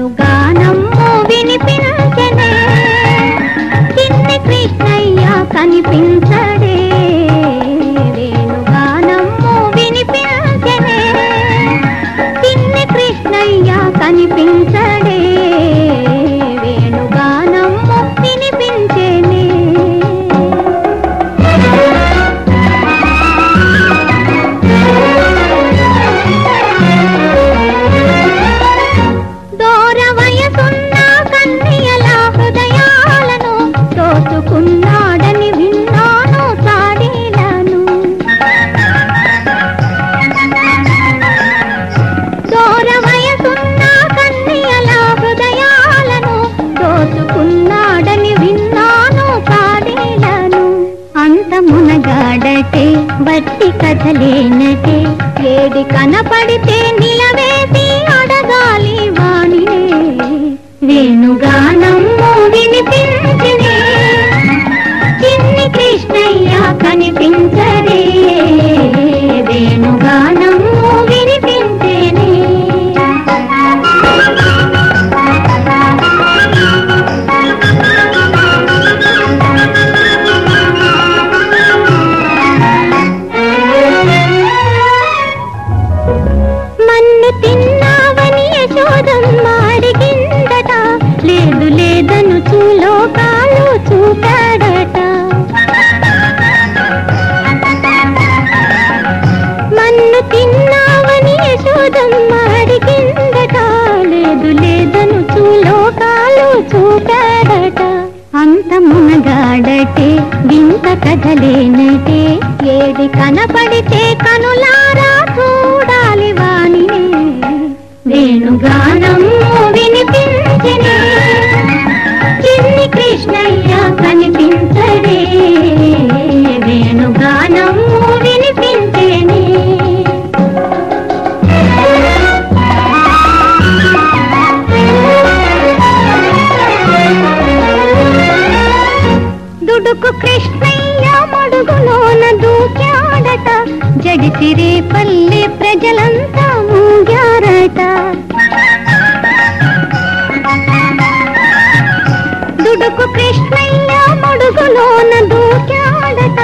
నిన్ను గానమ్ము వినిపించనే? కృష్ణయ్య కనిపించ ఆడటే బట్టి కథలేనటే ఏది కనపడితే నిలవే చూలోకాలు మన్ను తిన్నావని యశోదమ్మ అడిగిందట. లేదు లేదను చూలోకాలు చూపాడట. అంత మునగాడటే వింత కథలేనటే ఏది కనపడితే రంగులోన దూకాడట. జడిసిరే పల్లె ప్రజలంతా మూగారట. దుడుకు కృష్ణయ్య మడుగులోన దూకాడట.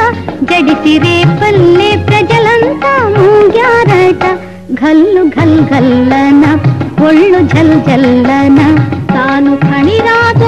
జడిసిరే పల్లె ప్రజలంతా మూగారట. గల్లు గల్ గల్లన ఒళ్ళు జల్ జల్లన తాను కణిరాజు